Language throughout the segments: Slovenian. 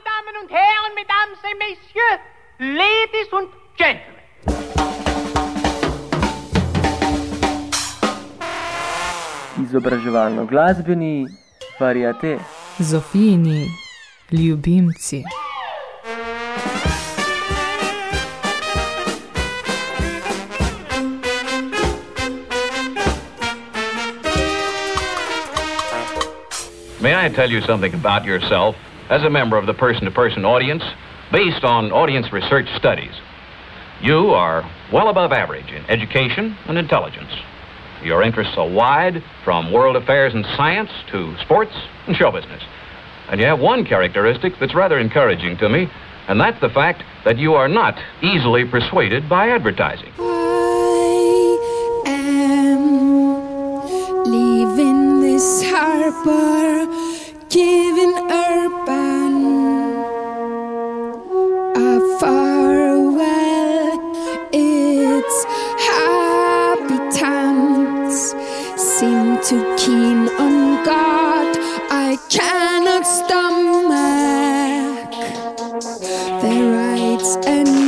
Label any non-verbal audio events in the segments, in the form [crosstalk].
meine Damen und Herren, Mesdames et Messieurs, Ladies und Gentlemen. Izobraževalno glasbeni variate. Zofijini ljubimci. May I tell you something about yourself as a member of the person to person audience based on audience research studies? You are well above average in education and intelligence. Your interests are wide, from world affairs and science to sports and show business. And you have one characteristic that's rather encouraging to me, and that's the fact that you are not easily persuaded by advertising. I am leaving this harbor, giving urban too keen on God. I cannot stomach their rights and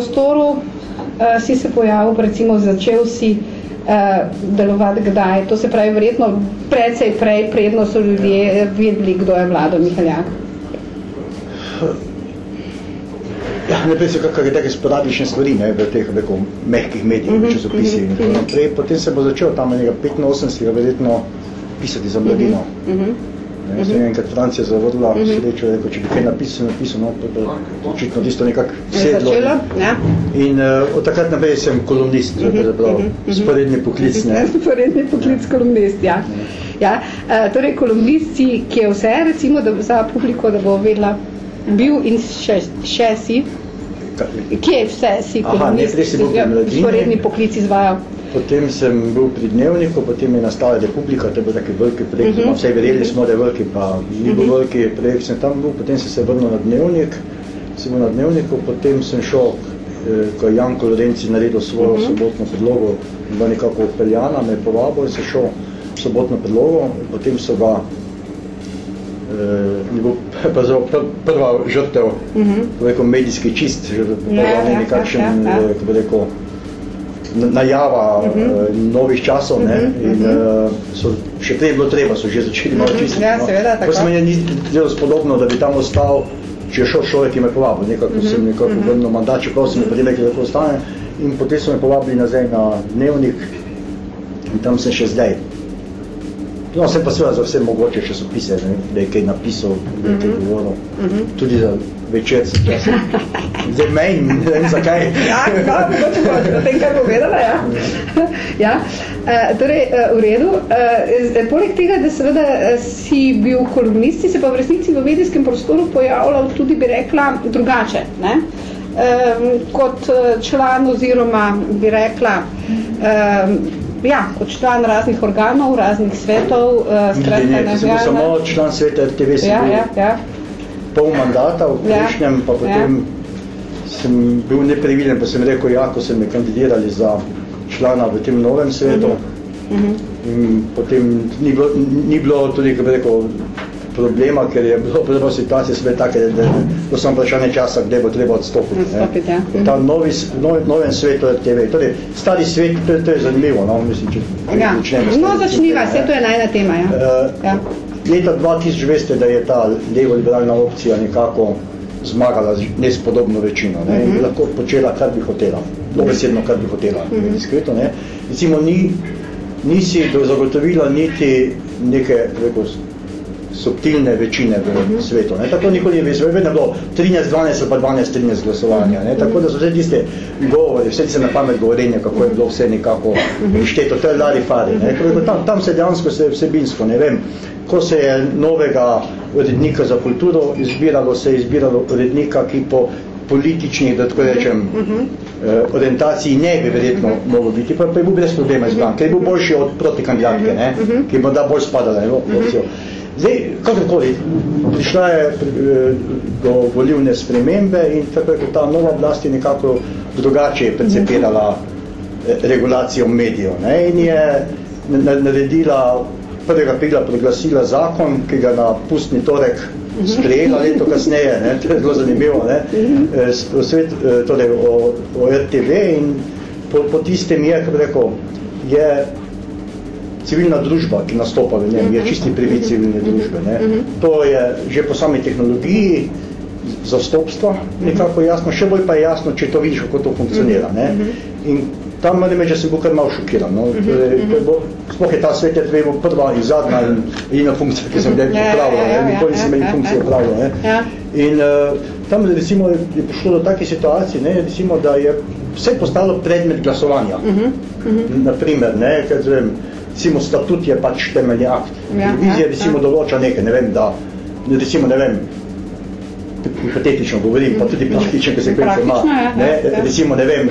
prostoru uh, si se pojavil, recimo začel si uh, delovati kdaj, to se pravi verjetno precej prej, predno so ljudje vedeli, kdo je Vlado Mihaljak. Ja, najprej so kakšne take sporadične stvari ne, v teh rekel, mehkih medijih, uh -huh, časopisih in tako naprej. Potem se bo začel tam enega 85 verjetno pisati za mladino. Uh -huh. Ne, uh -huh. enkrat Francija zavrla uh -huh. srečo, je rekel, če bi kaj napisal, napisal, no, pa je očitno tisto nekako sedlo. začelo, ja. In uh, od takrat naprej sem kolumnist, uh -huh, uh -huh, sporedni poklic. Ne. [laughs] Sporedni poklic kolumnist, ja. ja. Uh, torej, kolumnist si, ki je vse, recimo, da, za publiko, da bo vedela, bil in še, še si, kje vse si Aha, kolumnist, najprej si bil ja, Mladini. sporedni poklic izvajal. Potem sem bil pri dnevniku, potem je nastala Republika, to je bil taki veliki projekt, uh Mhm. -huh. vse verjeli smo, da je veliki, pa ni bil veliki projekt, sem tam bil, potem sem se vrnil na dnevnik, sem bil na dnevniku, potem sem šel, eh, ko je Janko Lorenci naredil svojo uh Mhm. -huh. sobotno predlogo, bila nekako upeljana, me je povabil in sem šel sobotno predlogo, potem so ga eh, je bil [laughs] pravzaprav pr prva žrtev, uh -huh. rekel, medijski čist, že Mhm. Ja, ja, ja, ja, nekakšen, ja, ja. eh, kako bi rekel, najava uh -huh. novih časov ne, uh -huh, in uh, so, še prej je bilo treba, so že začeli malo čistiti. Ja, seveda, tako. Pa se meni ni zdelo spodobno, da bi tam ostal, če je šel človek, ki me povabil, nekako uh -huh, sem nekako uh -huh. vrnil mandat, čeprav sem potem rekel, da ostane in potem so me povabili nazaj na dnevnik in tam sem še zdaj. No, sem pa seveda za vse mogoče časopise, ne, da je kaj napisal, da je kaj govoril. Uh -huh. Tudi za večer sem časem. Zdaj meni, ne vem zakaj. Ja, hvala, mogoče boš potem kaj povedala, ja. ja. Uh, torej, uh, v redu. Uh, poleg tega, da seveda si bil kolumnist, si se pa v resnici v medijskem prostoru pojavljal tudi, bi rekla, drugače. Ne? Um, kot član oziroma bi rekla, um, ja, kot član raznih organov, raznih svetov, uh, Ne, ne, ne, bil samo član sveta RTV, sem ja, bil ja, ja. Pol mandata v Ja, prejšnjem, pa potem sem bil nepreviden, pa sem rekel, ja, ko so me kandidirali za člana v tem novem svetu. Mhm. In potem ni bilo, ni bilo tudi, kako bi rekel, problema, ker je bilo pravzaprav situacije sve take, da je bilo samo vprašanje časa, kdaj bo treba odstopiti. Odstopiti, ja. V Ta novi, s- nov, novem svetu RTV, torej stari svet, to, je- to je zanimivo, no, mislim, če, če Ja. začnemo No, začniva, vse to je najna tema. Ja. Eh, Ja. Leta 2000 veste, da je ta levo-liberalna opcija nekako zmagala z nespodobno večino ne, Mhm. in bi lahko počela, kar bi hotela, dobesedno, kar bi hotela, Mhm. mm diskreto, ne. Recimo, ni, nisi do- zagotovila niti neke, rekel, subtilne večine v Mhm. svetu. Ne. Tako nikoli je vedno je bilo 13-12 ali pa 12-13 glasovanja. Ne. Tako da so vse tiste govori, vse tiste na pamet govorenja, kako je bilo vse nekako Mhm. šteto, to je lari fari. Ne. Tako Tam, tam se dejansko se vsebinsko, ne vem, ko se je novega urednika za kulturo izbiralo, se je izbiralo urednika, ki po političnih, da tako rečem, eh, orientaciji ne bi verjetno mogel biti, pa, pa je bil brez problema izbran, ker je bil boljši od protikandidatke, ne, ki bi morda bolj spadala v opcijo. Zdaj, kakorkoli, prišla je eh, do volivne spremembe in tako je kot ta nova oblast je nekako drugače percepirala eh, regulacijo medijev ne, in je na- naredila 1. aprila proglasila zakon, ki ga na pustni torek sprejela leto kasneje, ne, to je zelo zanimivo, ne, eh, s- o svet, eh, torej o, o RTV in po, po tistem je, kako rekel, je civilna družba, ki nastopa v njem, je čisti privid civilne družbe. Ne. To je že po sami tehnologiji zastopstva nekako jasno, še bolj pa je jasno, če to vidiš, kako to funkcionira. Ne. In tam moram reči, da sem bil kar malo šokiran. No. Torej, to je bilo- Sploh je ta svet RTV bil prva in zadnja in edina funkcija, ki sem kdaj Ja, ja, popravil. ja, ja. Nikoli nisem ja, imel funkcije ja. upravljal. Ne. In uh, tam recimo je prišlo do take situacije, ne, recimo, da je vse postalo predmet glasovanja. Uh -huh, uh -huh. Naprimer, ne, ker vem, recimo statut je pač temeljni akt. Ja, Televizija ja, recimo ja. določa nekaj, ne vem, da recimo, ne vem, hipotetično govorim, pa tudi praktične konsekvence ima. Praktično, ja, Ne, recimo, ne vem,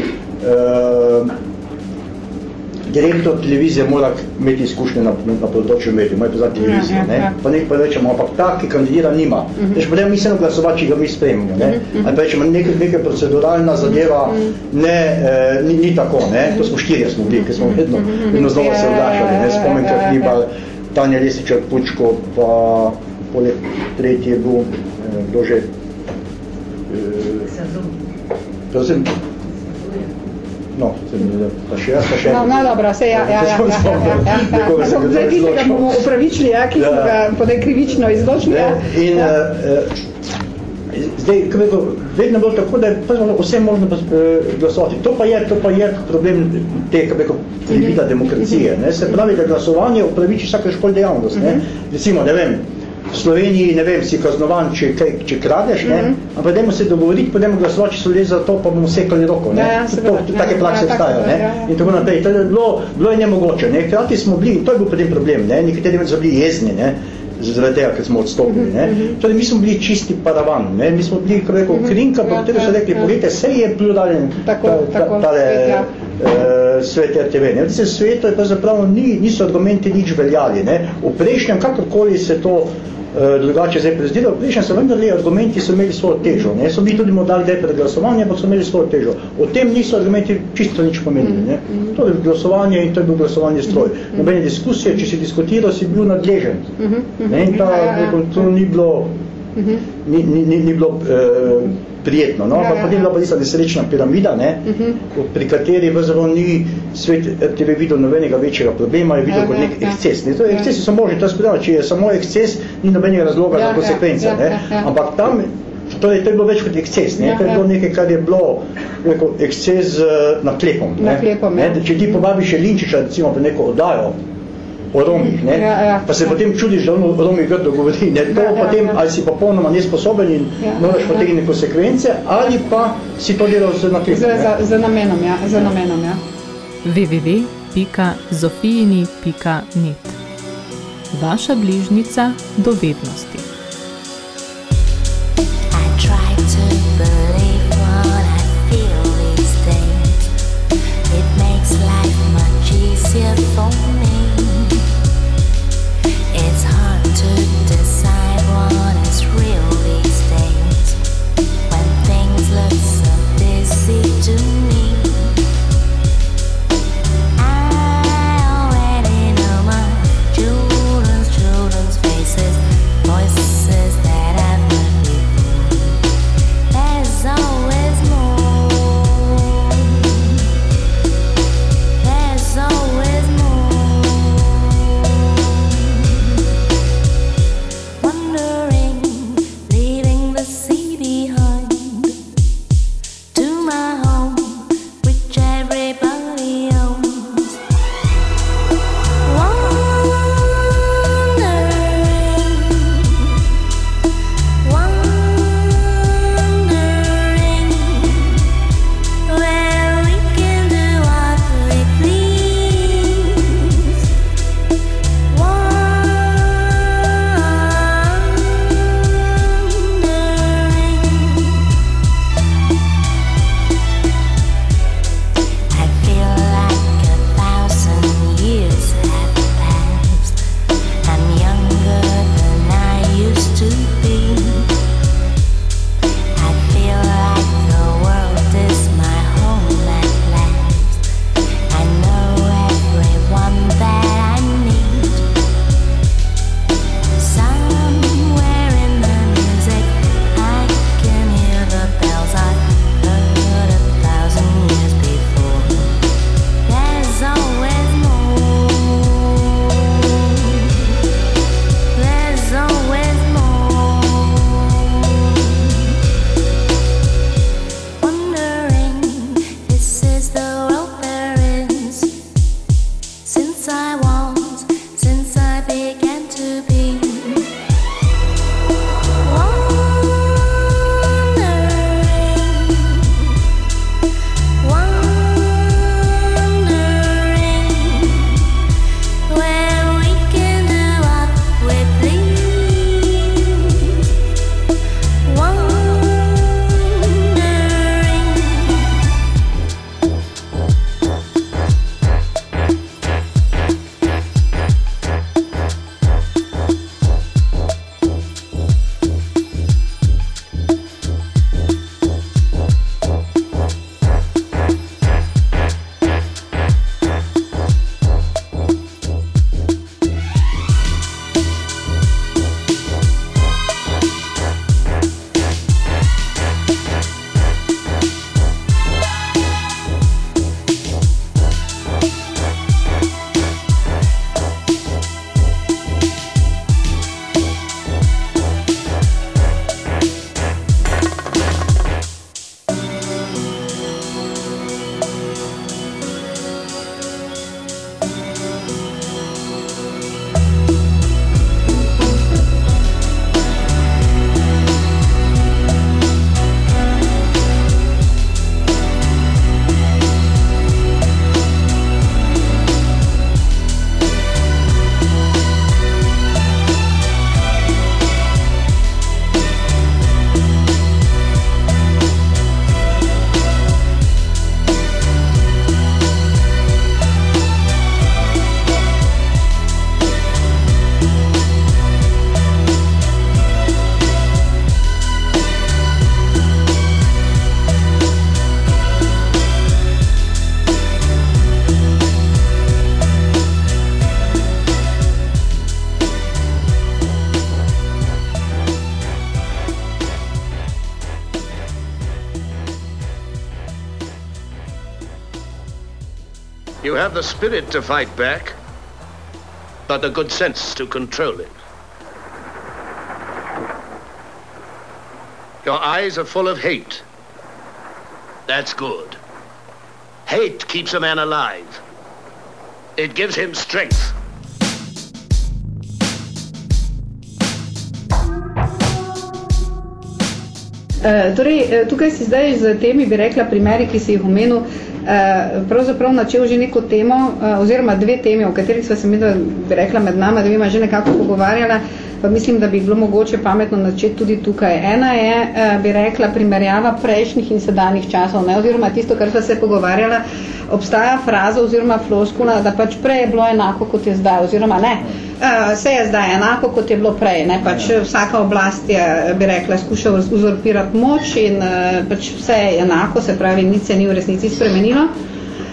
direktor televizije mora imeti izkušnje na, na področju medijev, mora poznati televizijo, ja, ne? ja. pa nekaj pa rečemo, ampak ta, ki kandidira, nima. Uh -huh. Deš, potem mislimo glasovati, če ga mi spremimo, ne? Uh -huh. Ali pa rečemo, nekaj, nekaj proceduralna zadeva ne, eh, ni, ni tako, ne? To smo štirje smo bili, ker smo vedno, vedno znova se ne? Spomnim, Ja, ja, kot ja, Hribar, ja. Tanja Lesičar Pučko, pa poleg tretji je bil, eh, kdo že, Prosim? No, sem, pa še jaz, pa še No, no, dobro, se [laughs] ja, ja, ja, ja, ja, ja, ja, ja. Nekoga sem Zdaj kdaj tistega izločil. bomo upravičili, ja, ki Ja. smo ga podaj krivično izločili, ja. In ja. uh, zdaj, kako je to, vedno bilo tako, da je vse možno uh, glasovati. To pa je, to pa je problem te, kako je rekel, privida demokracije. Ne? Se pravi, da glasovanje upraviči vsake školi dejavnost. Ne? Recimo, ne vem, v Sloveniji, ne vem, si kaznovan, če, kaj, če kradeš, ne? ampak dajmo se dogovoriti, pa dajmo glasovati, če so ljudje za to, pa bomo sekali roko. Ne? Ja, ja, To- to, take Ja, prakse ja, tako, obstajajo. Ne? ja, ja. In tako naprej. To je bilo, bilo je nemogoče. Ne? Hkrati smo bili, to je bil potem problem, ne? nekateri so bili jezni, ne? zaradi tega, ker smo odstopili. Ne? Torej, mi smo bili čisti paravan, ne? mi smo bili, kako rekel, krinka, Ja, pa potem so ja, rekli, ja. pogledajte, sej je pluralen Tako, ta, ta, tale, ja. eh, svet RTV. Ne? V svetu je pravzaprav ni, niso argumenti nič veljali. Ne? V prejšnjem, kakorkoli se to drugače zdaj prezdelo, v prejšnjem so vendarle argumenti so imeli svojo težo. Ne? So bili tudi morda kdaj pred glasovanjem, ampak so imeli svojo težo. O tem niso argumenti čisto nič pomenili. Ne? To je glasovanje in to je bil glasovanje stroj. Nobene diskusije, če si diskutiral, si bil nadležen. Ne? In ta, Ja, ja, ja. rekel, to ni bilo ni, ni, ni, ni bilo eh, prijetno. No? Ja, ja, bila ja. pa tista nesrečna piramida, ne? pri kateri pravzaprav ni svet RTV videl nobenega večjega problema, je videl Ja, kot ja, nek ja. eksces. Ne? To je, Ja. ekscesi so možni, to je spodano, če je samo eksces, ni nobenega razloga Ja, za ja, konsekvence. ja, ne? ja, ja. Ampak tam, torej, to je bilo več kot eksces, ne? Ja, to je ja. bilo nekaj, kar je bilo rekel, eksces uh, naklepom. Ne? Naklepom, ja. ne? Če ti povabiš Jelinčiča, recimo, pri neko oddajo, o Romih, ne? Ja, ja. pa se potem čudiš, da on o Romih grdo govori. Ne? To Ja, ja, potem, ja. ali si popolnoma nesposoben in Ja, moraš ja. potegniti konsekvence, ali pa si to delal z Z, naklepom. ne. za, za namenom, ja, za namenom, ja. www.zofijini.net Vaša bližnica do vednosti. I try to believe what I feel these days. It makes life much easier for me. You have the spirit to fight back, but the good sense to control it. Your eyes are full of hate. That's good. Hate keeps a man alive. It gives him strength. Uh, torej, eh, tukaj si zdaj z temi, bi rekla, primeri, ki si jih omenil, uh, pravzaprav načel že neko temo, uh, oziroma dve temi, o katerih sva se mi, da bi rekla, med nama dvema že nekako pogovarjala, pa mislim, da bi bilo mogoče pametno načeti tudi tukaj. Ena je, uh, bi rekla, primerjava prejšnjih in sedanjih časov, ne? oziroma tisto, kar sva se pogovarjala, obstaja fraza oziroma floskula, da pač prej je bilo enako, kot je zdaj, oziroma ne. Vse je zdaj enako, kot je bilo prej. Ne? Pač vsaka oblast je, bi rekla, skušal uzurpirati moč in uh, pač vse je enako, se pravi, nič se ni v resnici spremenilo.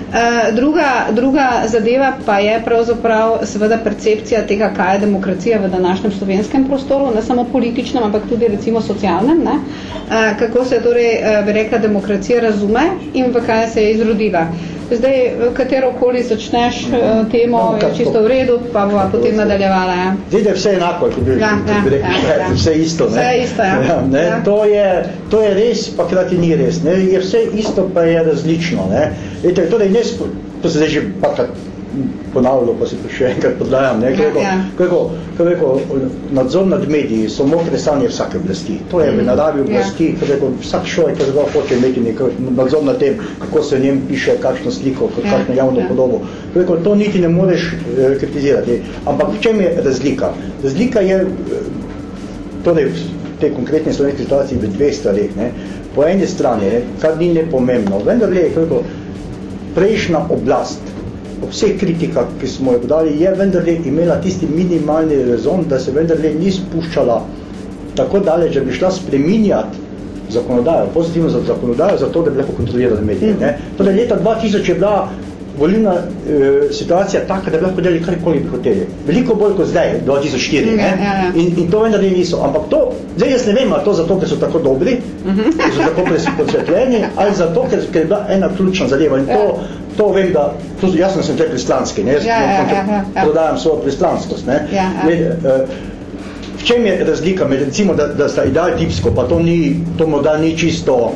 Uh, druga, druga zadeva pa je pravzaprav seveda percepcija tega, kaj je demokracija v današnjem slovenskem prostoru, ne samo političnem, ampak tudi recimo socialnem. Ne? Kako se torej, bi rekla, demokracija razume in v kaj se je izrodila. Zdaj, katero koli začneš uh, temo, No, je čisto to- v redu, pa bova potem nadaljevala. Ja. Je vse enako, kot bi, Ja, ja, bi rekel, ja, ja. [laughs] vse isto. Ne? Vse isto, ja. ne? Ja. To, je, to je res, pa krati ni res. Ne? Je vse isto, pa je različno. Ne? Ete, torej, ne, to se zdaj že parkrat ponavljalo, pa to še enkrat podajam. Ne? Ko Ja, ja. ko rekel, ko rekel, nadzor nad mediji so mokre sanje vsake oblasti. To je v naravi oblasti, ko rekel, vsak človek pravzaprav hoče imeti nek nadzor nad tem, kako se o njem piše, kakšno sliko, Ja, kakšno javno ja. podobo. Ko rekel, to niti ne moreš eh, kritizirati. Ampak v čem je razlika? Razlika je eh, torej v tej konkretni slovenski situaciji v dveh stvareh. Ne. Po eni strani, kar ni nepomembno, vendar je, ko rekel, prejšnja oblast, po vseh kritikah, ki smo jo dali, je vendarle imela tisti minimalni rezon, da se vendarle ni spuščala tako daleč, da bi šla spreminjati zakonodajo, pozitivno za zakonodajo, zato da bi lahko kontrolirali medije. Ne. Torej, leta 2000 je bila volilna e, situacija taka, da bi lahko delali karkoli bi hoteli. Veliko bolj kot zdaj, 2004. Ne? Ja, ja, ja. In, in to vendar niso. Ampak to, zdaj jaz ne vem, ali to zato, ker so tako dobri, Mhm. ker so tako presvetljeni, ali zato, ker, ker je bila ena ključna zadeva. In to, to vem, da, to, jaz sem tukaj pristranski, ne? jaz Ja, ja, ja, ja, ja. prodajam svojo pristranskost. Ne? Ja, ja. Ne, eh, v čem je razlika med, recimo, da, da sta ideal tipsko, pa to, ni, to morda ni čisto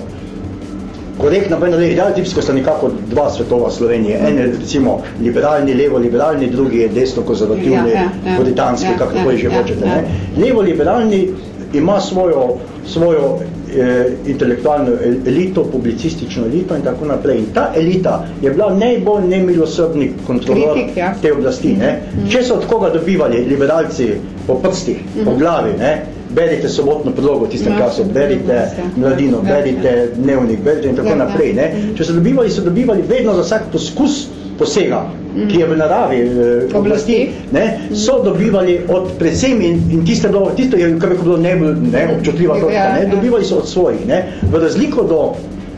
korektno, vendar je ideal tipsko sta nekako dva svetova Slovenije. En je recimo liberalni, levo-liberalni, drugi je desno-konzervativni, Ja, ja, ja. puritanski, Ja, kako ja, že ja, hočete. ja. Ne? Levo-liberalni ima svojo, svojo eh, intelektualno el- elito, publicistično elito in tako naprej. In ta elita je bila najbolj nemilosrdni kontrolor Kritik, ja. te oblasti. Ne? Če so od koga dobivali liberalci po prstih, po glavi, ne? Berite sobotno podlogo v tistem Mhm. Ja, času, berite ja. mladino, Ja, berite dnevnik, berite in tako Ja, ja. naprej. Ne? Če so dobivali, so dobivali vedno za vsak poskus posega, ki je v naravi eh, oblasti, ne, so dobivali od predvsem in, in tiste bilo, tisto je, kar bi bilo najbolj ne, občutljiva Ja, točka, ja. ne, dobivali so od svojih, ne, v razliko do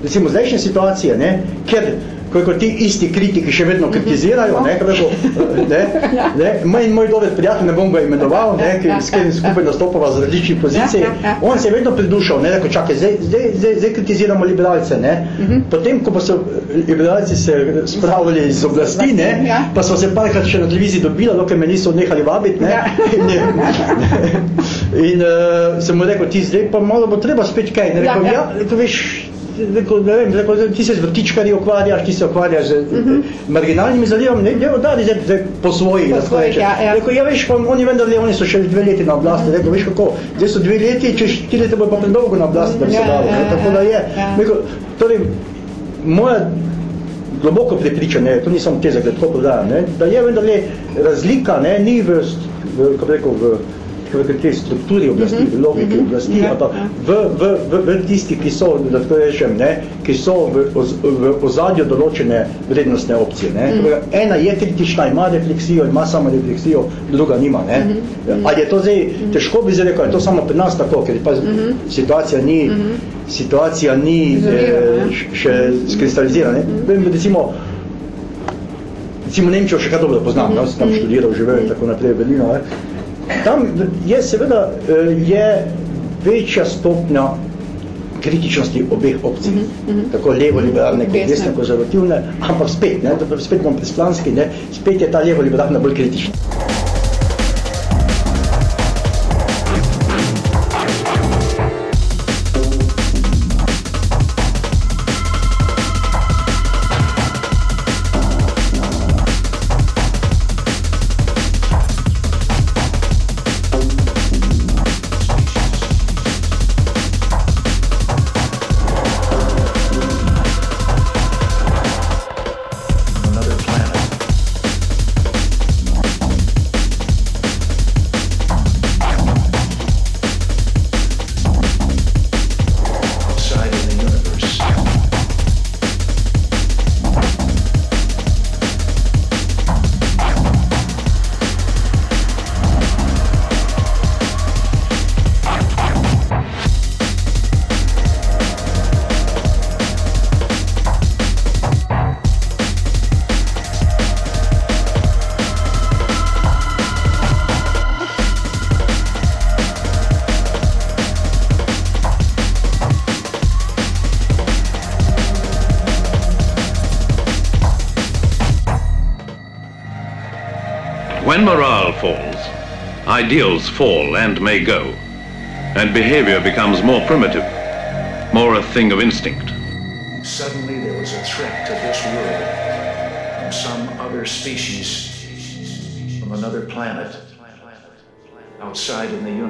recimo zdajšnje situacije, ne, ker ko ti isti kritiki še vedno kritizirajo, ne, kako, ne, ne, moj, moj dober prijatelj, ne bom ga imenoval, ne, ki, s katerim skupaj nastopava z različnih pozicij, Ja, ja, ja. on se je vedno pridušal, ne, rekel, čakaj, zdaj, zdaj, zdaj, zdaj kritiziramo liberalce, ne, potem, ko pa so liberalci se spravili iz oblasti, ne, Ja. pa so se parkrat še na televiziji dobila, dokaj me niso nehali vabiti, ne, Ja. [laughs] in, je, [laughs] in uh, sem mu rekel, ti zdaj pa malo bo treba spet kaj, ne, Ja, rekel, ja. ja, rekel, veš, ne vem, rekel, ti se z vrtičkarji ukvarjaš, ti se ukvarjaš z uh -huh. marginalnimi zadevami, ne, ne, da, zdaj, zdaj po svojih, Po svojih, ja, ja. Rekel, ja, veš, pa oni vendar, oni so še dve leti na oblasti, rekel, veš kako, zdaj so dve leti, čez štiri leta bo pa predolgo na oblasti, da bi se Ja, dalo, ja, ne, tako ja, da je, ja. rekel, torej, moja globoko prepričanje, to nisem teza, da tako podajam, ne, da je vendarle razlika, ne, ni v, v kako rekel, v rekel, tej strukturi oblasti, Mhm, v logiki mhm, oblasti, ja, ampak v, v, v, v tisti, ki so, da tako rečem, ne, ki so v, v ozadju določene vrednostne opcije. Ne. Mhm. Mm. Ena je kritična, ima refleksijo, ima samo refleksijo, druga nima. Ne. Ali je to zdaj, težko bi zdaj rekel, je to samo pri nas tako, ker pa situacija ni, situacija ni eh, ja. še skristalizirana. -hmm. Recimo, recimo Nemčijo še kaj dobro poznam, mm -hmm. sem tam študiral, živel in tako naprej v Berlinu. Ne. Tam je seveda e, je večja stopnja kritičnosti obeh opcij, mm -hmm. tako levo-liberalne kot desno-konzervativne, ampak spet, ne, spet bom presplanski, ne, spet je ta levo-liberalna bolj kritična. ideals fall and may go, and behavior becomes more primitive, more a thing of instinct. Suddenly there was a threat to this world from some other species, from another planet, outside in the.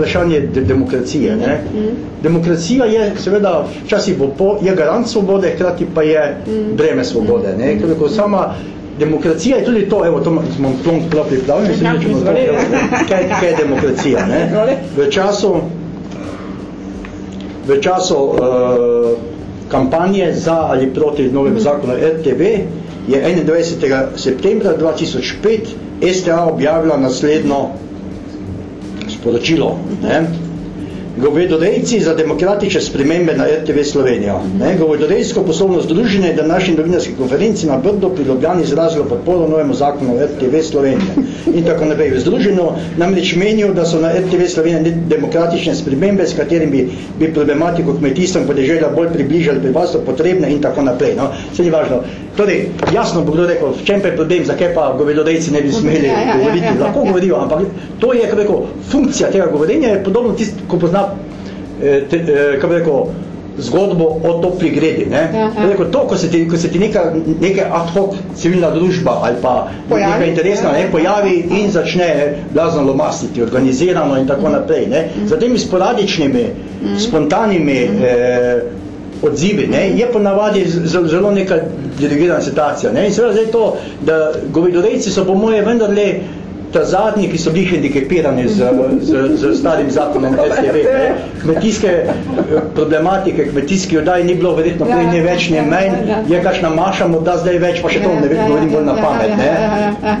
Vprašanje je vprašanje de demokracije. Ne? Demokracija je seveda včasih bo po, je garant svobode, hkrati pa je breme svobode. Ne? Ker ko sama demokracija je tudi to, evo, to imam plonk prav pripravljen, da ćemo to, kaj, kaj je demokracija. Ne? V času, v času uh, kampanje za ali proti novem zakonu RTV je 21. septembra 2005 STA objavila naslednjo sporočilo. Ne? Govedorejci za demokratične spremembe na RTV Slovenija. Ne? Govedorejsko poslovno združenje je današnji novinarski konferenci na Brdo pri Ljubljani izrazilo podporo novemu zakonu RTV Slovenije. In tako naprej. V združenju namreč menijo, da so na RTV Slovenija demokratične spremembe, s katerimi bi problematiko kmetijstva in podeželja bolj približali prebivalstvo potrebne in tako naprej. No? Se ni važno. Torej, jasno bo kdo rekel, v čem pa je problem, zakaj pa govedorejci ne bi smeli Ja, ja, ja, govoriti. ja, ja, Lahko ja. govorijo, ampak to je, kako rekel, funkcija tega govorenja je podobno tist, ko pozna, eh, te, eh, kako rekel, zgodbo o topli gredi. Ne? Ja, ja. Rekel, to, ko se ti, ko se ti neka, neka ad hoc civilna družba ali pa Pojavi, neka interesna ja, ne, ja. pojavi in začne blazno lomastiti, organizirano in tako naprej. Ne? Za temi sporadičnimi, spontanimi eh, odzivi, ne, je ponavadi z- z- zelo neka dirigirana situacija. Ne? In seveda zdaj to, da govedorejci so po moje vendarle ta zadnji, ki so bili hendikepirani z, z, z starim zakonom RTV, ne? kmetijske eh, problematike, kmetijski oddaj ni bilo verjetno prej ne več, ne manj, je kakšna maša, morda zdaj več, pa še to ne vem, govorim bolj na pamet, ne?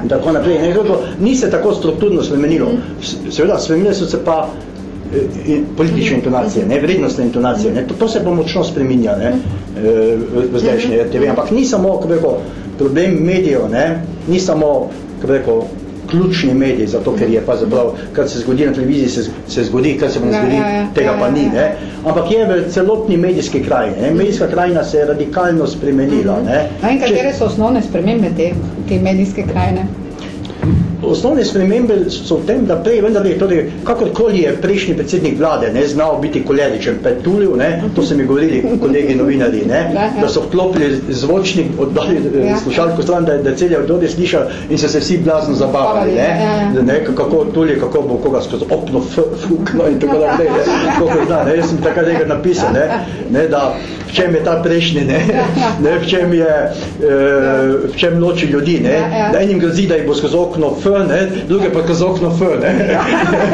In tako naprej. Ne? Ni se tako strukturno spremenilo. Seveda, spremenile so se pa eh, in politične intonacije, ne, vrednostne intonacije, ne, to, to se bo močno spreminja, ne, eh, v, zdajšnje RTV, ampak ni samo, kako rekel, problem medijev, ne, ni samo, kako rekel, ključni medij, zato ker je pa zaprav, kar se zgodi na televiziji, se, se zgodi, kar se ne Ja, zgodi, ja, ja, tega ja, pa ja, ni, ja. ne, ampak je v celotni medijski krajini, ne, medijska krajina se je radikalno spremenila, ne. A in katere so osnovne spremembe te, te medijske krajine? Osnovne spremembe so v tem, da prej vendar je torej, kakorkoli je prejšnji predsednik vlade ne, znal biti koleričen petulil, ne, to so mi govorili kolegi novinarji, ne, Ja, ja. da so vklopili zvočnik, oddali Ja. ja. slušalko stran, da, da celje odode slišal in so se vsi blazno zabavali, ne, Ja, ja. da ne, kako tuli, kako bo koga skozi okno f- fukno in tako naprej, ne, koliko zna, ne, jaz sem takrat nekaj napisal, ne, ne, da v čem je ta prejšnji, ne, ne, v čem je, eh, v čem loči ljudi, ne, Ja, ja. da enim grozi, da jih bo skozi okno F, ne, druge pa skozi okno F, ne.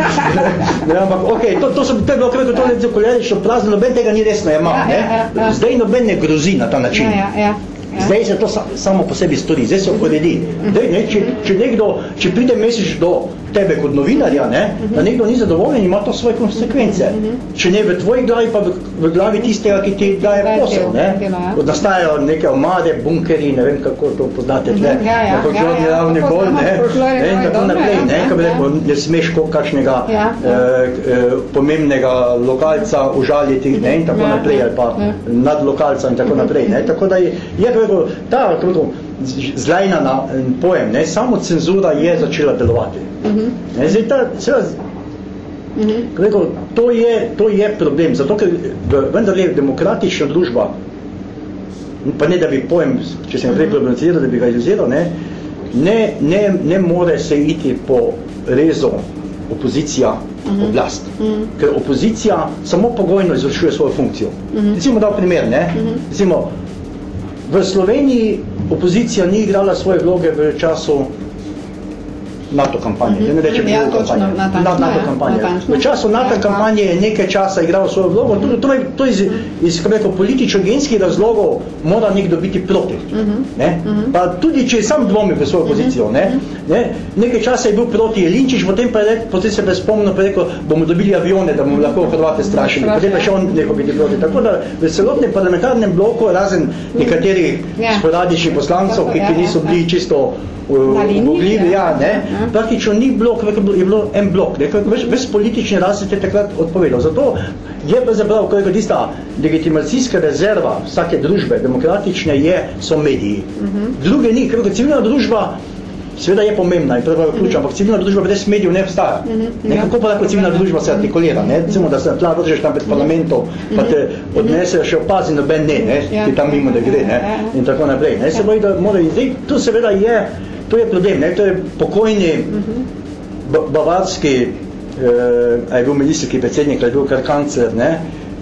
[laughs] ne ampak, ok, to, to, so, to je bilo kratko, to je kolerično prazno, noben tega ni resno jemal, Ja, ne. ja, ja, ja. Zdaj noben ne grozi na ta način. Ja, ja, ja. Ja. Zdaj se to sa, samo po sebi stori, zdaj se uredi. Zdaj, ne, če, če, nekdo, če pride mesec do tebe kot novinarja, ne, da nekdo ni zadovoljen, ima to svoje konsekvence. Če ne v tvoji glavi, pa v, v glavi tistega, ki ti daje posel. Ne. delo, ja. Nastajajo neke omade, bunkeri, ne vem kako to poznate tle, Mhm, ja, ja, na folklorni ja, ja, ravni to bolj, ne, ne, in tako naprej, ja, ne, ja, bi ja. rekel, ne smeš ko kakšnega Ja, ja. eh, eh, pomembnega lokalca užaliti, ne, in tako Ja, naprej, ali pa ja. nadlokalca in tako naprej. Ne. Tako da je, je rekel, ta z- zlajna na, pojem, ne, samo cenzura je začela delovati. Ne, zdaj ta, seveda, kako rekel, to, je, to je problem, zato ker vendar je demokratična družba, pa ne da bi pojem, če sem prej problematiziral, da bi ga izuziral, ne, ne, ne, ne more se iti po rezu opozicija oblast. Ker opozicija samo pogojno izvršuje svojo funkcijo. Recimo dal primer, ne? Recimo, v Sloveniji opozicija ni igrala svoje vloge v času NATO kampanje, da ne rečem Ja, EU kampanje. natančno, Na- NATO ja, kampanje. natančno. V času NATO Ja, kampanje je nekaj časa igral svojo vlogo, tudi to, je- to iz, iz rekel, politično-genskih razlogov mora nekdo biti proti. Ne? Pa tudi, če je sam dvomi v svojo pozicijo, ne? Ne? nekaj časa je bil proti Jelinčič, potem, pa je, potem se spomnil, pa rekel, bomo dobili avione, da bomo lahko Hrvate strašili, potem pa še on nekaj biti proti. Tako da v celotnem parlamentarnem bloku, razen nekaterih Ja. sporadičnih poslancov, ki, Ja, ki ja, niso ja. bili čisto ubogljivi, ja. ja, ne, Ja. praktično ni blok, je bilo, je bilo en blok, ne, ves, ves politični razred je takrat odpovedal. Zato je pravzaprav, ko je tista legitimacijska rezerva vsake družbe, demokratične, je, so mediji. Druge ni, ker civilna družba Seveda je pomembna in prva je ključ, ampak civilna družba brez medijev ne obstaja. Ne, kako pa lahko civilna družba se artikulira? Ne? Recimo, da se tla vržeš tam pred parlamentom, pa te odnese še opazi noben ne, ne? Ja. ki tam mimo da gre, ne? in tako naprej. Ne? Se boji, da mora in zdaj, tu seveda je, to je problem, ne? to je pokojni ba- bavarski uh, a je bil ministrski predsednik, ali je bil kar kancler, ne,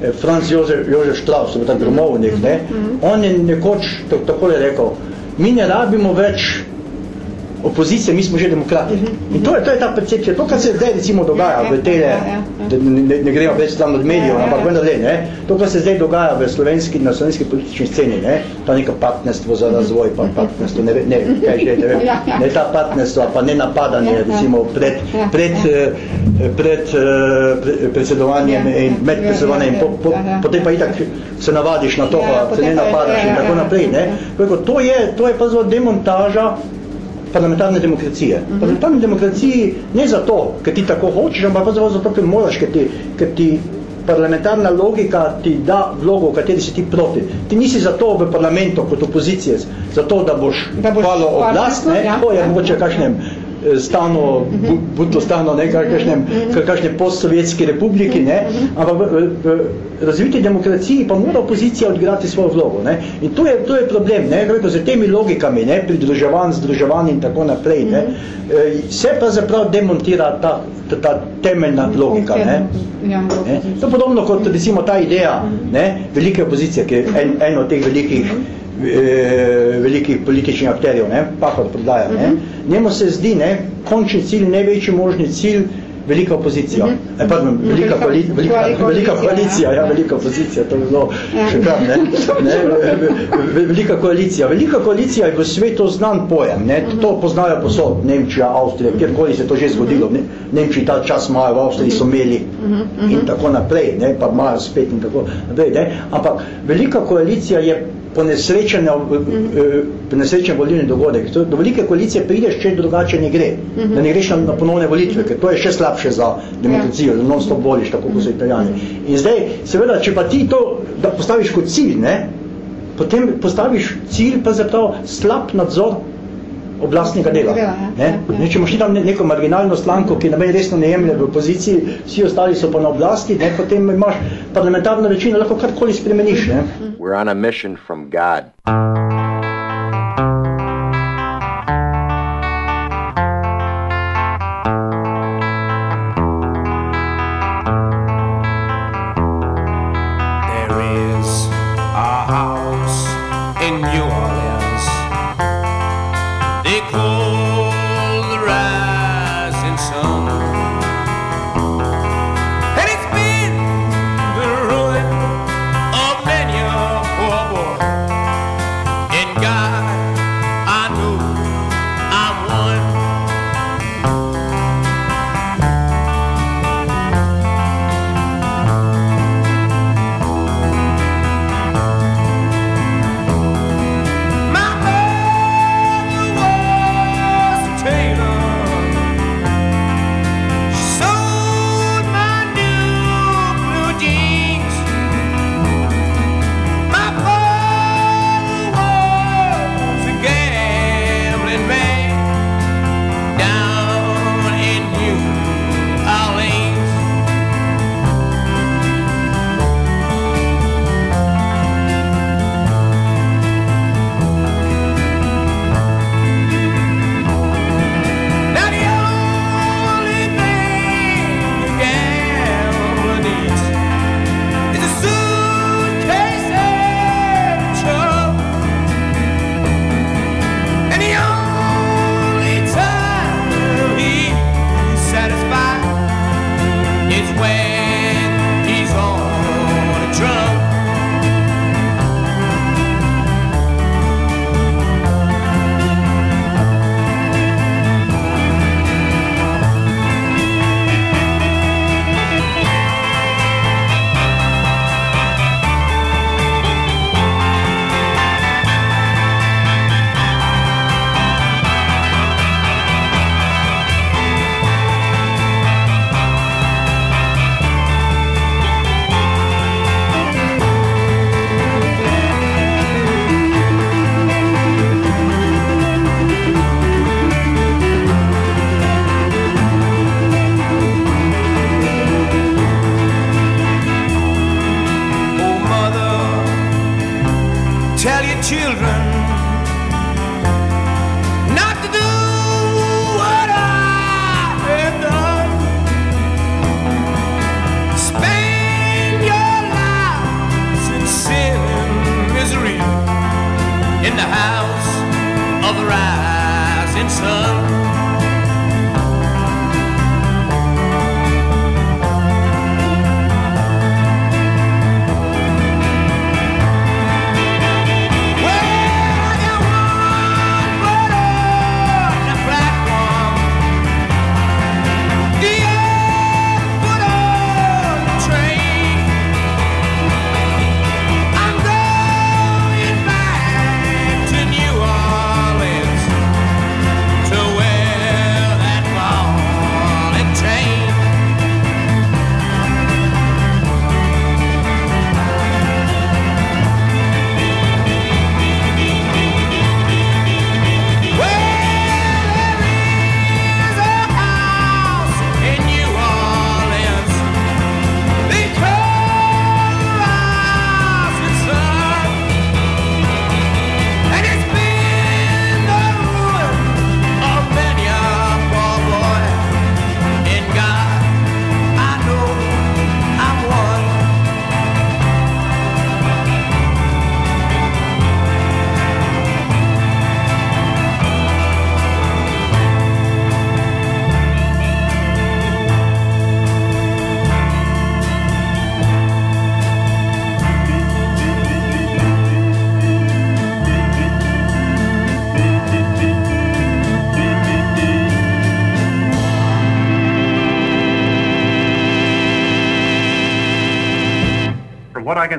eh, Franz Jožef, Jožef Strauss, to je bil tak gromovnik, ne, on je nekoč takole rekel, mi ne rabimo več opozicije, mi smo že demokrati. In to je, to je ta percepcija, to, kar se zdaj recimo dogaja Ja, v tele, ja, ja, ja. ne, ne, ne gremo več tam od medijev, ampak vendar le, ne, to, kar se zdaj dogaja v slovenski, na slovenski politični sceni, ne, ta neka partnerstvo za razvoj, pa partnerstvo, ne, ne, kaj že, ne, vem, ne ta partnerstva, pa ne napadanje, recimo, pred, pred, eh, pred eh, pre- predsedovanjem in med predsedovanjem, po, po, potem pa itak se navadiš na to, pa se ne napadaš in tako naprej, ne. To je, to je pa zelo demontaža parlamentarne demokracije. Mhm. Parlamentarne demokraciji ne zato, ker ti tako hočeš, ampak pravzaprav zato, ker moraš, ker ti, ker ti parlamentarna logika ti da vlogo, v kateri si ti proti. Ti nisi zato v parlamentu kot opozicije, zato da boš, Da boš hvalo oblast, ne, ja, to je ja. mogoče kakšnem eh, stano, bu- butostano, ne, kakšnem, Mhm. kakšne postsovjetski republiki, ne, ampak v, v, v razviti demokraciji pa mora opozicija odigrati svojo vlogo, ne, in to je, to je problem, ne, rekel, z temi logikami, ne, pridruževanj, združevanj in tako naprej, ne, eh, se pa zaprav demontira ta, ta, ta temeljna logika, ne. Ja, Ne? To podobno kot recimo ta ideja ne, velike opozicije, ki je en, en od teh velikih, velikih političnih akterjev, ne, Pahor prodaja. Ne. Njemu se zdi ne, končni cilj, največji možni cilj, velika opozicija. Eh, pardon, velika, koali, velika, Velika koalicija, ja, velika opozicija, to je bilo Ja. še kar, ne. ne ve- velika koalicija. Velika koalicija je v svetu znan pojem, ne. To poznajo posod, Nemčija, Avstrija, kjerkoli se to že zgodilo. Ne. Nemčiji ta čas imajo, v Avstriji so imeli in tako naprej, ne, pa imajo spet in tako naprej, ne. Ampak velika koalicija je ponesrečen, ponesrečen volilni dogodek. To, do velike koalicije prideš, če drugače ne gre. Da ne greš na, na ponovne volitve, ker to je še slabše za demokracijo, da non-stop voliš, tako kot so italijani. In zdaj, seveda, če pa ti to da postaviš kot cilj, ne, potem postaviš cilj pa zaprav slab nadzor oblastnega dela. Ne? Ne, če imaš ti tam ne- neko marginalno stranko, ki noben resno ne jemlje v opoziciji, vsi ostali so pa na oblasti, ne, potem imaš parlamentarno večino, lahko karkoli spremeniš. Ne? We're on a mission from God.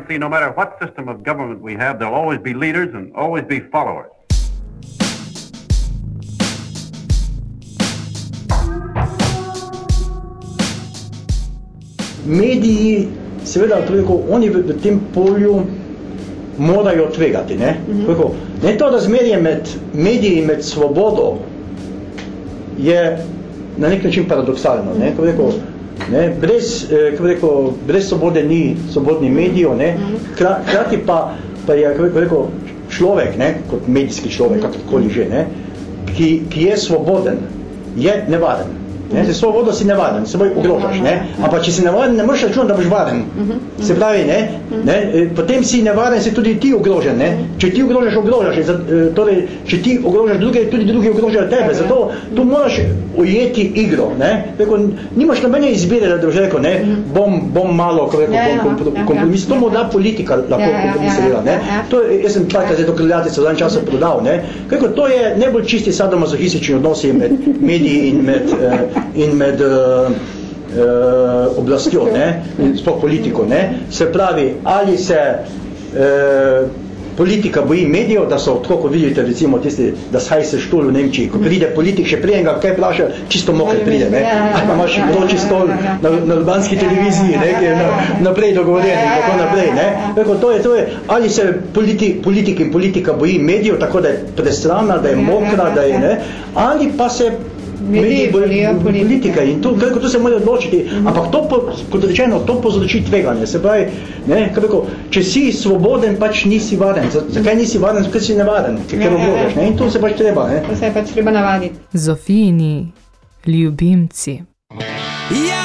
See, no matter what system of government we have, there'll always be leaders and always be followers. mediji, seveda, rekel, oni v, v tem polju morajo tvegati. Ne? Mhm. Rekel, ne to razmerje med mediji in med svobodo je na nek način paradoksalno. Ne? Ko rekel, ne? Brez, eh, ko rekel, brez svobode ni svobodni medijev, ne? Hkrati pa, pa je ko rekel, človek, ne? kot medijski človek, kakorkoli že, ne? Ki, ki je svoboden, je nevaren. Ne, z svobodo si nevaren, se boj ogrožaš, ne? Ampak če si nevaren, ne moreš računati, da boš varen. Se pravi, ne? ne? e, Potem si nevaren, si tudi ti ogrožen, ne? Če ti ogrožaš, ogrožaš. Za- e, Torej, če ti ogrožaš druge, tudi drugi ogrožajo tebe. Zato tu moraš ujeti igro, ne? Rekel, nimaš nobene izbire, da boš rekel, ne? Bom, bom malo, ko rekel, Ja, bom ja, ja. kompromis. To morda politika lahko kompromis dela, ne? To je, jaz sem parkrat zdaj to kreljatico v dan časa prodal, ne? Kako to je najbolj čisti sadomazohistični odnosi med mediji in med, eh, in med eh, eh, oblastjo, ne? In sploh politiko, ne? Se pravi, ali se eh, politika boji medijev, da so, tako kot vidite, recimo tisti, da saj se štul v Nemčiji, ko pride politik, še prije ga kaj vpraša, čisto moker pride, ne? Ja, ja, ja, Ali pa imaš ja, stol na, na ljubljanski televiziji, ne, ki je na, naprej dogovorjen in tako naprej, ne. Rekel, to je, to je, ali se politi, politik in politika boji medijev, tako da je prestrana, da je mokra, da je, ne, ali pa se mediji bojijo politike in to, kako to se mora odločiti, ampak to, po, kot rečeno, to povzroči tveganje, se pravi, ne, kako če si svoboden, pač nisi varen, zakaj nisi varen, ker si nevaren, ker, ker Ja, ja, ja. ogrožaš, ne, in to se pač treba, ne. To se je pač treba navaditi. Zofijini ljubimci. Your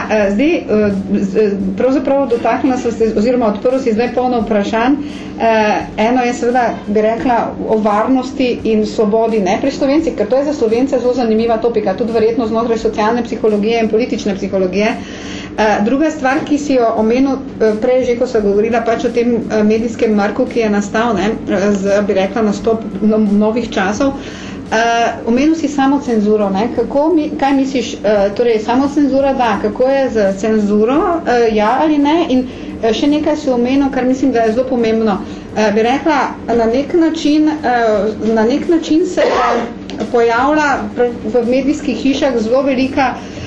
ja, eh, zdaj, eh, z- pravzaprav dotaknila sem se, oziroma odprl si zdaj polno vprašanj. Eh, Eno je seveda, bi rekla, o varnosti in svobodi ne pri Slovencih, ker to je za Slovence zelo zanimiva topika, tudi verjetno znotraj socialne psihologije in politične psihologije. Eh, Druga stvar, ki si jo omenil eh, prej, že ko sem govorila pač o tem eh, medijskem marku, ki je nastal, ne, eh, z, bi rekla, nastop no, novih časov, Uh, omenil si samo cenzuro, ne? Kako mi, kaj misliš, uh, torej samo cenzura da, kako je z cenzuro, uh, ja ali ne? In uh, še nekaj si omenil, kar mislim, da je zelo pomembno. Uh, bi rekla, na nek način, uh, na nek način se uh, pojavlja v medijskih hišah zelo velika Uh,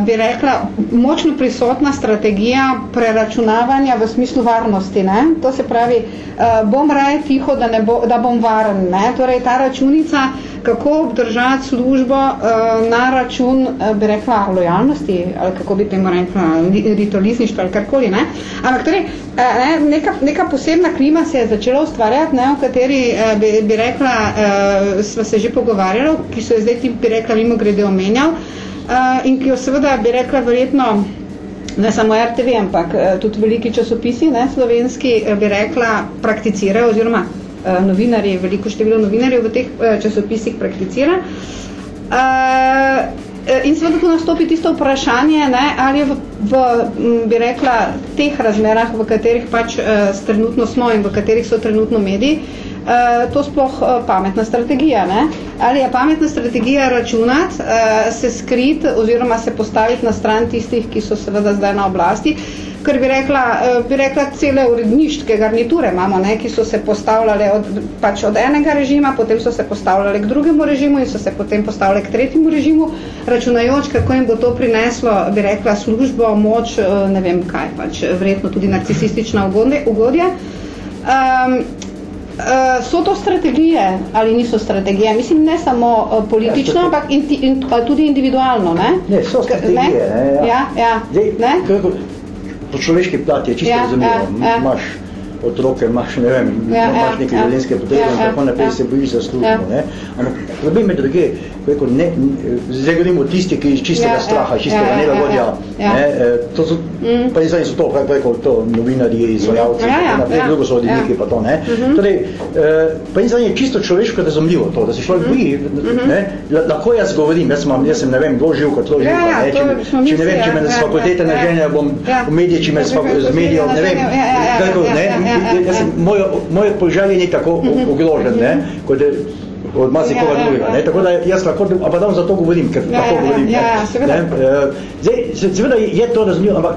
bi rekla, močno prisotna strategija preračunavanja v smislu varnosti. Ne? To se pravi, uh, bom raje tiho, da, ne bo, da bom varen. Ne? Torej, ta računica, kako obdržati službo uh, na račun, bi rekla, lojalnosti, ali kako bi temu rekla, li- ritualizništva ali karkoli. Ne? Ampak torej, ne, neka, neka posebna klima se je začela ustvarjati, ne, o kateri bi, bi rekla, smo se že pogovarjali, ki so jo zdaj ti, bi rekla, mimo grede omenjal. Uh, in ki jo seveda bi rekla verjetno ne samo RTV, ampak uh, tudi veliki časopisi, ne, slovenski, eh, bi rekla, prakticirajo oziroma novinarji, veliko število novinarjev v teh časopisih prakticira. In seveda tu nastopi tisto vprašanje, ne, ali je v, v, bi rekla, teh razmerah, v katerih pač uh, trenutno smo in v katerih so trenutno mediji, uh, to sploh uh, pametna strategija. Ne? Ali je pametna strategija računati, uh, se skrit oziroma se postaviti na stran tistih, ki so seveda zdaj na oblasti, ker bi rekla, uh, bi rekla cele uredniške garniture imamo, ne, ki so se postavljale od, pač od enega režima, potem so se postavljale k drugemu režimu in so se potem postavljale k tretjemu režimu, računajoč, kako jim bo to prineslo, bi rekla, službo, moč, uh, ne vem kaj, pač verjetno tudi narcisistična ugodja. Um, Uh, so to strategije ali niso strategije? Mislim, ne samo uh, politično, ampak in, in, tudi individualno, ne? Ne, so strategije, ne, ja. Ja, ja. Zdaj, ne? kako, po človeški plati je čisto Ja, razumljivo. ja, ja. Imaš otroke, imaš, ne vem, Ja, imaš ja, neke ja. življenjske potrebe Ja, in ja, tako naprej ja. se bojiš za službo, Ja. ne. Ampak problem je druge, rekel, ne, zdaj govorimo tisti, ki iz čistega Ja, ja, straha, iz čistega ja, ja, nelagodja, ja, ja. ne, eh, to so, Mm. pa zdaj so to, kako rekel, to novinarji, izvajalci, Ja, ja, naprej, ja. drugo so odjedniki Ja. pa to, ne. Mhm. Torej, eh, pa zdaj je čisto človeško razumljivo to, da se človek Mhm. boji, ne, La- lahko jaz govorim, jaz, imam, jaz sem, ne vem, doživka, tloživka, Ja, ja, ne, če, če ne vem, če me ja, z ja, fakultete ja, ne ja. žene, bom Ja. v medije, če me z, medijev, ne vem, Ja, ja, ja, kako, ja, ne, ja, ja, ja, jaz sem, ja. moj, moj položaj ni tako Mhm. ogrožen, ne, kot je od marsikoga Ja, ja, drugega, ja. ne, tako da jaz lahko, a pa dam za to govorim, ker Ja, tako ja, govorim, ja, ne, ja, seveda. ne, eh, zdaj, se- seveda je to razumljivo, ampak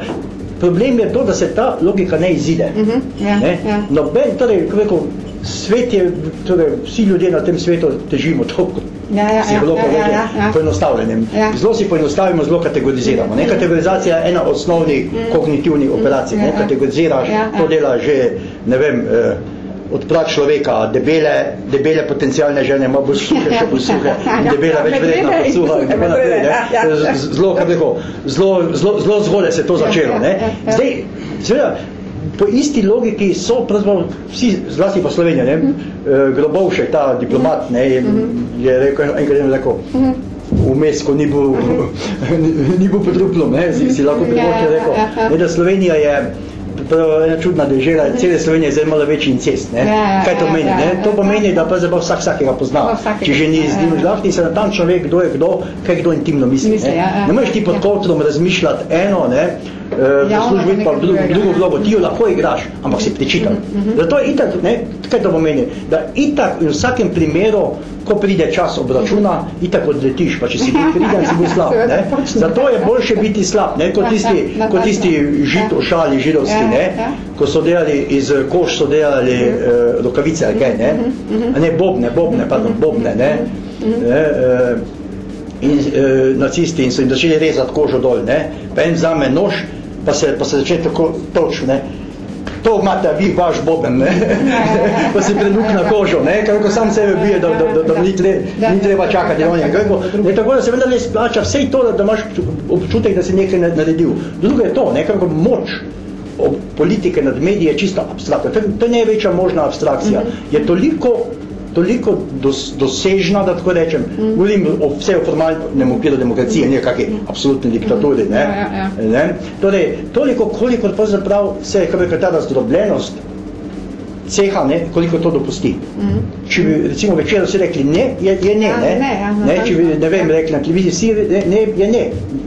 problem je to, da se ta logika ne izide, Mhm, ja, ne, ja. noben, torej, kako rekel, svet je, torej, vsi ljudje na tem svetu težimo to, kot Ja, ja, ja, psiholog ja, ja, ja, ja. poenostavljenem. Ja. Zelo si poenostavimo, zelo kategoriziramo. Ne? Kategorizacija je ena osnovnih kognitivnih operacij. Ne? Ja, ja. Kategoriziraš, Ja, ja. to dela že, ne vem, eh, odprat človeka, debele, debele potencialne žene, ima bolj suhe, še bolj suhe, in debela več verjetna kot suha in tako naprej. ne. Ja, ja. Zelo, kako rekel, zelo, zelo, zelo zgodaj se to začelo. Ne? ja, ja. Zdaj, seveda, po isti logiki so pravzaprav vsi, zlasti pa Slovenija, ne? Mhm. Eh, Grobovšek, ta diplomat, ne, je, je rekel, enkrat je rekel, Mhm. vmes, ko ni bil, [laughs] ni bil pod ruplom, ne, si, si lahko Ja, ja, rekel, ja, ja. ne, da Slovenija je prav ena čudna dežela, cele Slovenije je zdaj malo večji incest, ne. Ja, ja, Kaj to ja, pomeni, ja, ne? ja, To ja. pomeni, da pravzaprav vsak vsakega pozna. Pa vsakega Če že ni z njim ja. žlahti, se natančno ve, kdo je kdo, kaj kdo intimno misli, Misli, ne. ja, ja, Ne moreš ti pod ja. kotrom razmišljati eno, ne, v Javno službi pa drugo, drugo vlogo, ti jo lahko igraš, ampak si prečitan. Mhm, Zato je itak, ne, kaj to pomeni, da itak v vsakem primeru, ko pride čas obračuna, itak odletiš, pa če si bil priden, si bil slab, [laughs] ne. Zato je boljše biti slab, ne, kot Ja, tisti, ja, kot tisti žid Ja. ošali židovski, ne, ko so delali iz kož, so delali eh, rokavice, ali kaj, ne, Mhm, a ne, bobne, bobne, pardon, bobne, ne, ne, eh, in eh, nacisti in so jim začeli rezati kožo dol, ne, pa en vzame nož, pa se, pa se začne tako toč, ne, to imate vi vaš boben, ne, [laughs] pa si preduk na kožo, ne, kako sam sebe bije, da, da, da, da ni, tre, ni treba čakati na njega, ne, tako da se vendar ne splača vse to, da, da imaš občutek, da si nekaj naredil. Drugo je to, ne, kako moč, politike nad mediji je čisto abstraktna. To, je- to je največja možna abstrakcija. Je toliko toliko dos, dosežna, da tako rečem, Mm. govorim o vse o formalnem okviru demokracije, ne kakšni absolutni diktaturi, ne, Ja, ja, ja. ne. Torej, toliko, koliko pravzaprav se, kako reka, ta razdrobljenost ceha, ne, koliko to dopusti. Mhm. Če bi recimo večer vsi rekli ne, je, je ne, Ja, ne, ne, aha, ne, če bi, ne vem, ja. rekli na televiziji, vsi ne, ne, je ne.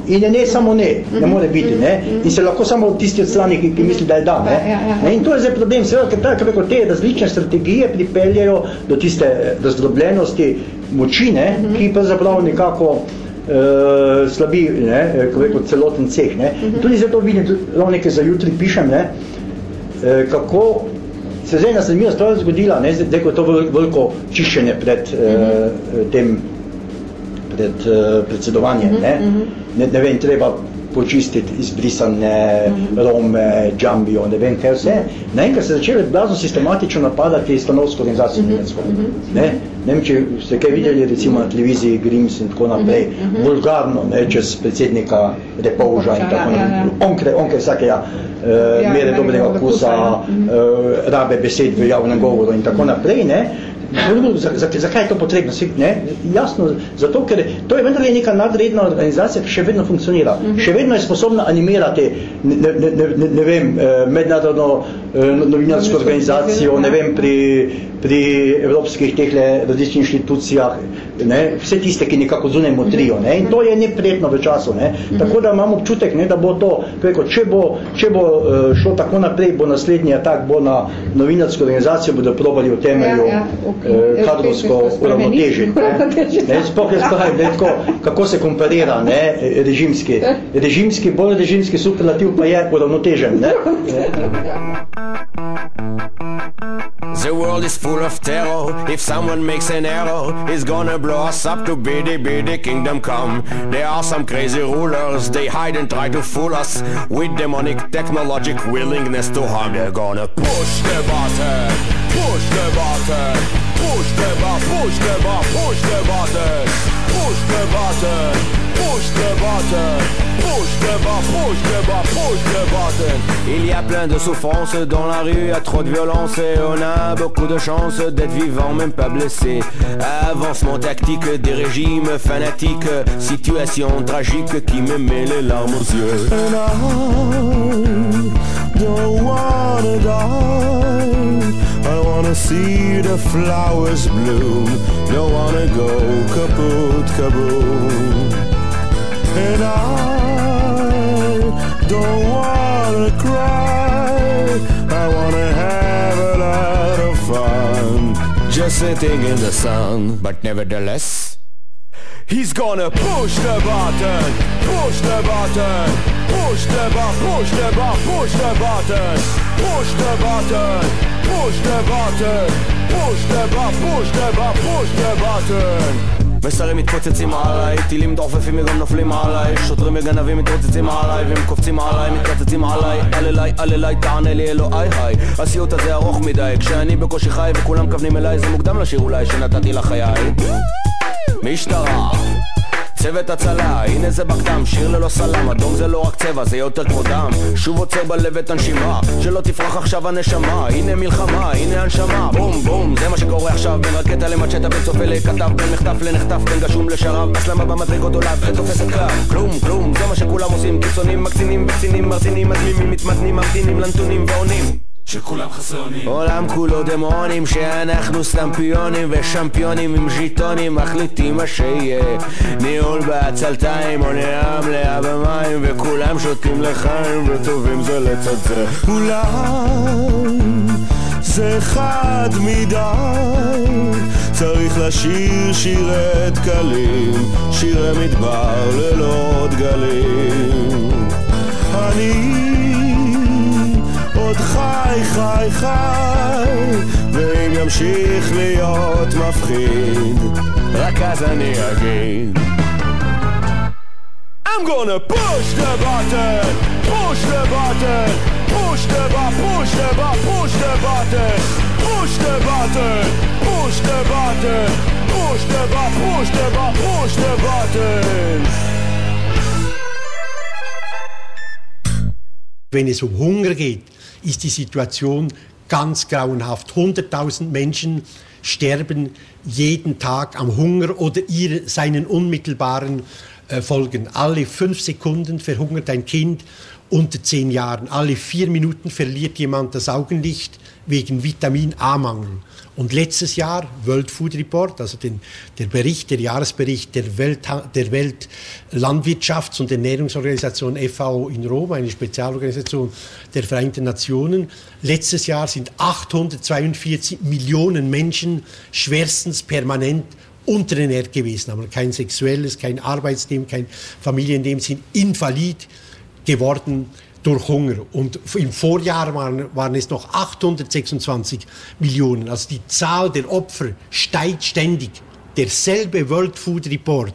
In je ne samo ne, Mhm. ne more biti, ne. In se lahko samo tisti odstrani, ki, ki misli, da je da, ne. Ja, ja, ja. Ne, In to je zdaj problem, seveda, ker tako rekel, te različne strategije pripeljajo do tiste eh, razdrobljenosti moči, ne, Mhm. ki pravzaprav nekako Uh, slabi, ne, eh, kako rekel, celoten ceh. Ne. Mhm. Tudi zato vidim, ravno nekaj za jutri pišem, ne, eh, kako se zdaj zanimiva stvar zgodila, ne, zdaj, ko je to vel- veliko čiščenje pred eh, tem pred eh, predsedovanjem, ne, ne, ne vem, treba počistiti izbrisane Rome, Džambijo, ne vem kaj vse. Naenkrat se začeli blazno sistematično napadati stanovsko organizacijo Nemecko. Ne, ne vem, če ste kaj videli recimo na televiziji Grims in tako naprej, vulgarno, ne, čez predsednika Repovža in tako Ja, ja, ja. naprej. Onkraj, onkraj vsakega eh, Ja, mere ja, dobrega okusa, okusa, eh, rabe besed v javnem govoru in tako naprej, ne. Za, za, zakaj je to potrebno? Saj, ne? Jasno, zato, ker to je vendar neka nadredna organizacija, ki še vedno funkcionira. Še vedno je sposobna animirati, ne, ne, ne, ne, vem, eh, mednarodno novinarsko organizacijo, ne vem, pri, pri evropskih tehle različnih inštitucijah, ne? vse tiste, ki nekako zunaj motrijo. Ne? In to je neprijetno v času. Ne? Tako da imam občutek, ne, da bo to, preko, če bo, če bo eh, šlo tako naprej, bo naslednji atak bo na novinarsko organizacijo, bodo probali v temelju Ja, ja, ok. eh, kadrovsko uravnotežiti. ne. Ne, Sploh je ne, tako, kako se komparira ne, režimski. Režimski, bolj režimski superlativ pa je uravnotežen. Ne. [laughs] The world is full of terror. If someone makes an error, it's gonna blow us up to biddy biddy kingdom come. There are some crazy rulers, they hide and try to fool us with demonic technologic willingness to harm. They're gonna push the button, push the button, push the button, push the button, push the button, push the button, push the button, push the button, push the button, push the button. Il y a plein de souffrances dans la rue, y a trop de violence et on a beaucoup de chance d'être vivant, même pas blessé. Avancement tactique des régimes fanatiques, situation tragique qui me met les larmes aux yeux. And I don't wanna die. I wanna see the flowers bloom. Don't wanna go kaput kaboom. And I don't wanna cry. I wanna have a lot of fun. Just sitting in the sun, but nevertheless. He's gonna push the button, push the button, push the button, push the button, push the button, push the button, push the button, push the button, push the button, push the button. מסרים מתפוצצים עליי, טילים דוחפים וגם נופלים עליי. שוטרים וגנבים מתרוצצים עליי והם קופצים עליי, מתרוצצים עליי. אל אליי, אל אליי, תענה לי אלוהי היי. הסיוט הזה ארוך מדי, כשאני בקושי חי וכולם מכוונים אליי זה מוקדם לשיר אולי שנתתי לחיי. משטרה צוות הצלה, הנה זה בקדם, שיר ללא סלם, אדום זה לא רק צבע, זה יותר כמו דם. שוב עוצר בלב את הנשימה, שלא תפרח עכשיו הנשמה. הנה מלחמה, הנה הנשמה, בום בום זה מה שקורה עכשיו, בין רקטה למצ'טה, בין צופה לכתב, בין מחטף לנחטף, בין גשום לשרב. הסלמה במדרגות עולה ותופסת קו כלום, כלום, זה מה שכולם עושים. קיצונים, מקצינים וקצינים, מרצינים, מדמימים, מתמתנים, ממתינים לנתונים ועונים שכולם חסונים. עולם כולו דמונים שאנחנו סתם פיונים ושמפיונים עם ז'יטונים מחליטים מה שיהיה ניהול בעצלתיים או נראה מלאה במים וכולם שותים לחיים וטובים זה לצד זה אולי זה חד מדי, צריך לשיר שירי דקלים, שירי מדבר ללא דגלים. אני עוד חי חי חי, ואם ימשיך להיות מפחיד, רק אז אני אגיד I'm gonna push the button, push the button, push the button, push the button, push the button, push the button, push the button, push the button, push the button, push the button. Wenn es um Hunger geht, ist die Situation ganz grauenhaft. 100.000 Menschen sterben jeden Tag am Hunger oder ihre, seinen unmittelbaren äh, Folgen. Alle fünf Sekunden verhungert ein Kind unter zehn Jahren. Alle vier Minuten verliert jemand das Augenlicht wegen Vitamin A-Mangel. Und letztes Jahr, World Food Report, also den, der Bericht, der Jahresbericht der, Welt, der Weltlandwirtschafts- und Ernährungsorganisation FAO in Rom, eine Spezialorganisation der Vereinten Nationen. Letztes Jahr sind 842 Millionen Menschen schwerstens permanent unterernährt gewesen, haben kein sexuelles, kein Arbeitsleben, kein Familienleben, sind invalid geworden durch Hunger. Und im Vorjahr waren, waren es noch 826 Millionen. Also die Zahl der Opfer steigt ständig. Derselbe World Food Report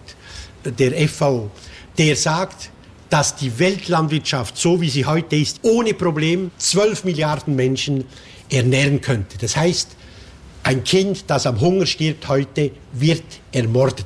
der FAO, der sagt, dass die Weltlandwirtschaft, so wie sie heute ist, ohne Problem 12 Milliarden Menschen ernähren könnte. Das heißt, ein Kind, das am Hunger stirbt heute, wird ermordet.